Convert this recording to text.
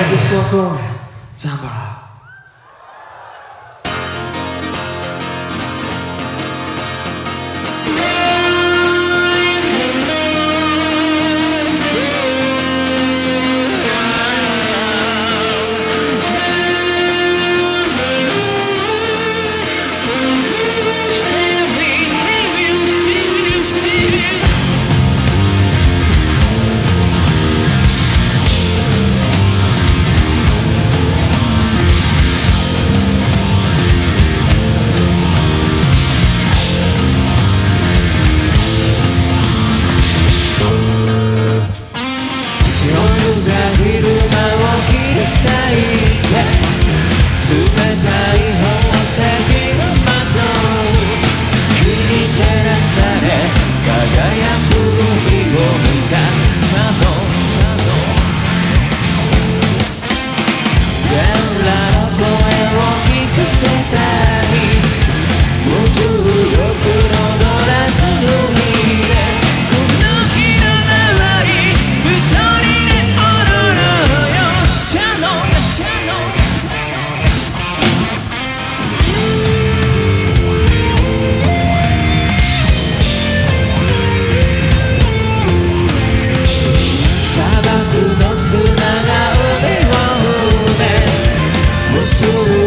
la question encore. Tiens. silver